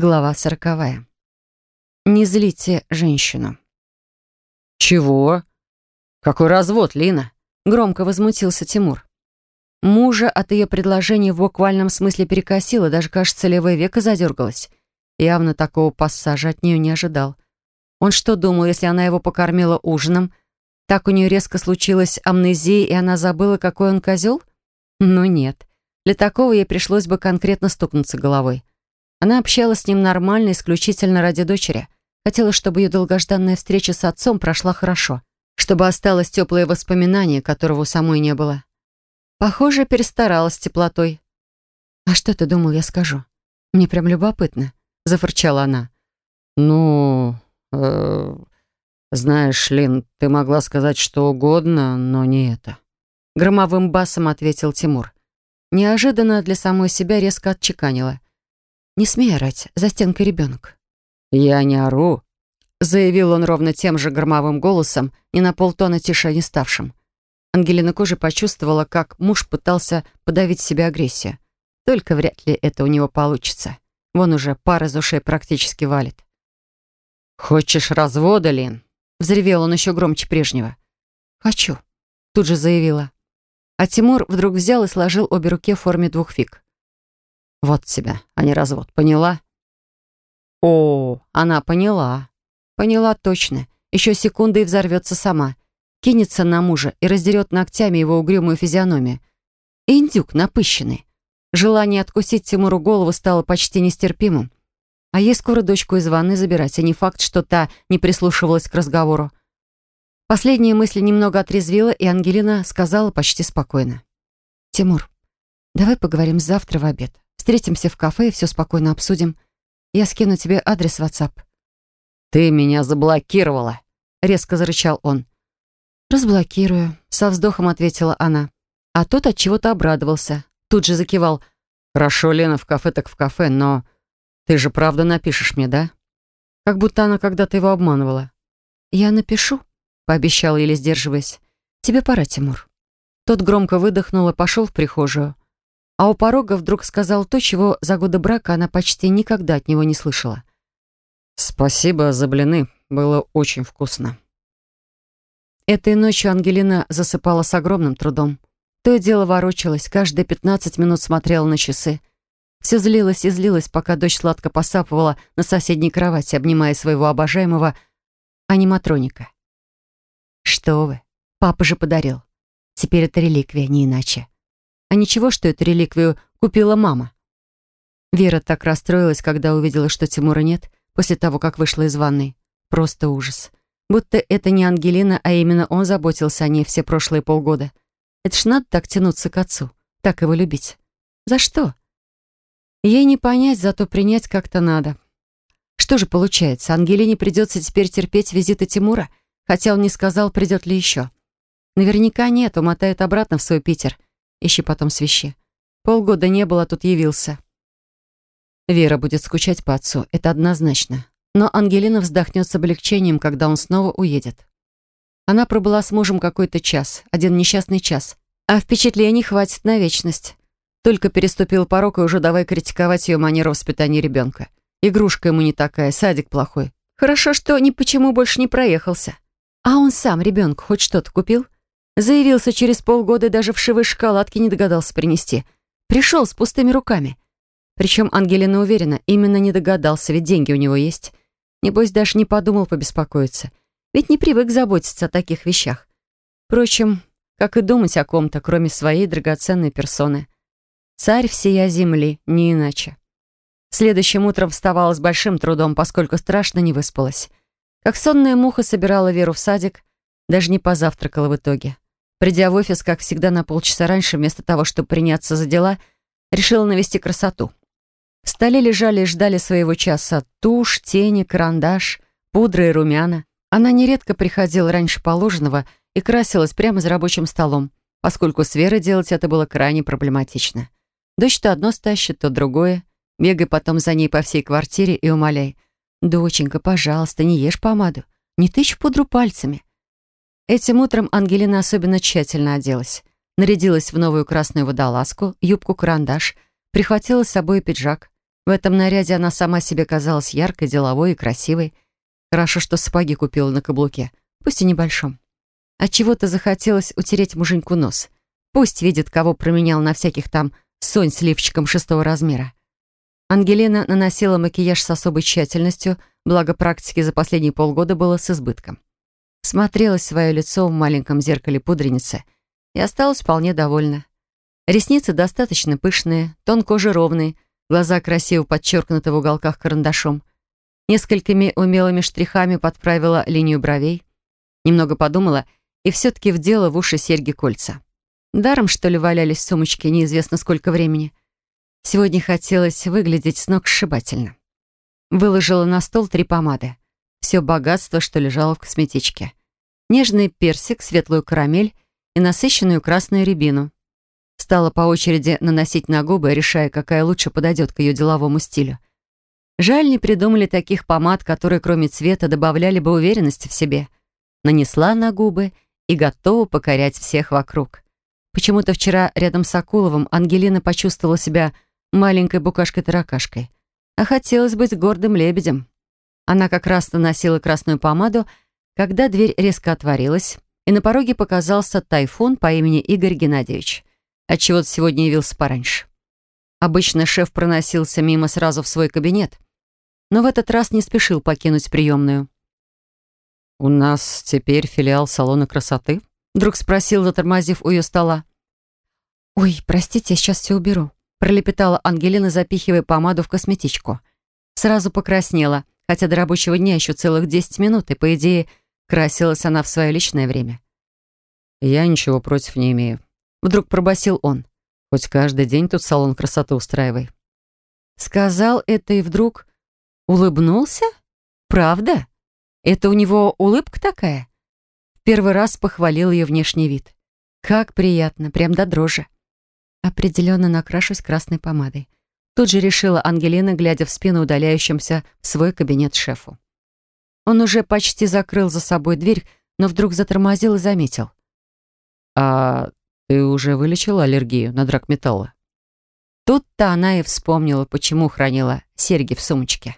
Глава сороковая. Не злите женщину. «Чего? Какой развод, Лина?» Громко возмутился Тимур. Мужа от ее предложения в буквальном смысле перекосило, даже, кажется, левое веко задергалось. Явно такого пассажа от нее не ожидал. Он что думал, если она его покормила ужином? Так у нее резко случилась амнезия, и она забыла, какой он козел? Ну нет. Для такого ей пришлось бы конкретно стукнуться головой. Она общалась с ним нормально, исключительно ради дочери. Хотела, чтобы ее долгожданная встреча с отцом прошла хорошо. Чтобы осталось теплое воспоминание, которого у самой не было. Похоже, перестаралась с теплотой. «А что ты думал, я скажу? Мне прям любопытно», — зафырчала она. «Ну, э, знаешь, Лин, ты могла сказать что угодно, но не это». Громовым басом ответил Тимур. Неожиданно для самой себя резко отчеканила. «Не смей орать, за стенкой ребенок». «Я не ору», — заявил он ровно тем же громовым голосом, не на полтона тише не ставшим. Ангелина кожа почувствовала, как муж пытался подавить себе агрессию. Только вряд ли это у него получится. Вон уже пар из ушей практически валит. «Хочешь развода, Лин?» — взревел он еще громче прежнего. «Хочу», — тут же заявила. А Тимур вдруг взял и сложил обе руки в форме двух фиг. Вот тебя, а не развод, поняла? О, она поняла. Поняла точно. Еще секунды и взорвется сама. Кинется на мужа и раздерет ногтями его угрюмую физиономию. Индюк напыщенный. Желание откусить Тимуру голову стало почти нестерпимым. А ей скоро дочку из ванны забирать, а не факт, что та не прислушивалась к разговору. Последняя мысль немного отрезвила, и Ангелина сказала почти спокойно. «Тимур, давай поговорим завтра в обед. Встретимся в кафе и все спокойно обсудим. Я скину тебе адрес в WhatsApp». «Ты меня заблокировала», — резко зарычал он. «Разблокирую», — со вздохом ответила она. А тот от чего-то обрадовался. Тут же закивал. «Хорошо, Лена, в кафе так в кафе, но ты же правда напишешь мне, да?» Как будто она когда-то его обманывала. «Я напишу», — пообещала, еле сдерживаясь. «Тебе пора, Тимур». Тот громко выдохнул и пошел в прихожую а у порога вдруг сказал то, чего за годы брака она почти никогда от него не слышала. «Спасибо за блины, было очень вкусно». Этой ночью Ангелина засыпала с огромным трудом. То и дело ворочалась, каждые пятнадцать минут смотрела на часы. Все злилось и злилось, пока дочь сладко посапывала на соседней кровати, обнимая своего обожаемого аниматроника. «Что вы, папа же подарил. Теперь это реликвия, не иначе». А ничего, что эту реликвию купила мама. Вера так расстроилась, когда увидела, что Тимура нет, после того, как вышла из ванной. Просто ужас. Будто это не Ангелина, а именно он заботился о ней все прошлые полгода. Это ж надо так тянуться к отцу, так его любить. За что? Ей не понять, зато принять как-то надо. Что же получается, Ангелине придется теперь терпеть визиты Тимура, хотя он не сказал, придет ли еще. Наверняка нет, умотает обратно в свой Питер — Ищи потом свищи. Полгода не было, тут явился. Вера будет скучать по отцу, это однозначно. Но Ангелина вздохнет с облегчением, когда он снова уедет. Она пробыла с мужем какой-то час, один несчастный час. А впечатлений хватит на вечность. Только переступил порог и уже давай критиковать ее манеру воспитания ребенка. Игрушка ему не такая, садик плохой. Хорошо, что ни почему больше не проехался. А он сам ребенку хоть что-то купил? Заявился через полгода и даже вшивые шоколадки не догадался принести. Пришел с пустыми руками. Причем Ангелина уверена, именно не догадался, ведь деньги у него есть. Небось, даже не подумал побеспокоиться. Ведь не привык заботиться о таких вещах. Впрочем, как и думать о ком-то, кроме своей драгоценной персоны. Царь всея земли, не иначе. Следующим утром вставала с большим трудом, поскольку страшно не выспалась. Как сонная муха собирала Веру в садик, даже не позавтракала в итоге. Придя в офис, как всегда, на полчаса раньше, вместо того, чтобы приняться за дела, решила навести красоту. В столе лежали и ждали своего часа тушь, тени, карандаш, пудра и румяна. Она нередко приходила раньше положенного и красилась прямо за рабочим столом, поскольку с Верой делать это было крайне проблематично. Дочь то одно стащит, то другое. Бегай потом за ней по всей квартире и умоляй. «Доченька, пожалуйста, не ешь помаду. Не тычь пудру пальцами. Этим утром Ангелина особенно тщательно оделась. Нарядилась в новую красную водолазку, юбку-карандаш, прихватила с собой пиджак. В этом наряде она сама себе казалась яркой, деловой и красивой. Хорошо, что сапоги купила на каблуке, пусть и небольшом. Отчего-то захотелось утереть муженьку нос. Пусть видит, кого променял на всяких там сонь с лифчиком шестого размера. Ангелина наносила макияж с особой тщательностью, благо практики за последние полгода было с избытком. Смотрелась свое лицо в маленьком зеркале пудреницы и осталась вполне довольна. Ресницы достаточно пышные, тон кожи ровный, глаза красиво подчеркнуты в уголках карандашом. Несколькими умелыми штрихами подправила линию бровей. Немного подумала и все-таки вдела в уши серьги-кольца. Даром, что ли, валялись в сумочке неизвестно сколько времени. Сегодня хотелось выглядеть с ног сшибательно. Выложила на стол три помады. Все богатство, что лежало в косметичке. Нежный персик, светлую карамель и насыщенную красную рябину. Стала по очереди наносить на губы, решая, какая лучше подойдет к ее деловому стилю. Жаль, не придумали таких помад, которые кроме цвета добавляли бы уверенности в себе. Нанесла на губы и готова покорять всех вокруг. Почему-то вчера рядом с Акуловым Ангелина почувствовала себя маленькой букашкой-таракашкой. А хотелось быть гордым лебедем. Она как раз наносила красную помаду, когда дверь резко отворилась, и на пороге показался тайфун по имени Игорь Геннадьевич. Отчего-то сегодня явился пораньше. Обычно шеф проносился мимо сразу в свой кабинет, но в этот раз не спешил покинуть приемную. «У нас теперь филиал салона красоты?» Вдруг спросил, затормозив у ее стола. «Ой, простите, я сейчас все уберу», пролепетала Ангелина, запихивая помаду в косметичку. Сразу покраснела, хотя до рабочего дня еще целых 10 минут, и, по идее, красилась она в свое личное время. «Я ничего против не имею», — вдруг пробасил он. «Хоть каждый день тут салон красоты устраивай». Сказал это и вдруг улыбнулся? Правда? Это у него улыбка такая? Первый раз похвалил ее внешний вид. Как приятно, прям до дрожи. Определенно накрашусь красной помадой. Тут же решила Ангелина, глядя в спину удаляющимся в свой кабинет шефу. Он уже почти закрыл за собой дверь, но вдруг затормозил и заметил. «А ты уже вылечила аллергию на драгметаллы?» Тут-то она и вспомнила, почему хранила серьги в сумочке.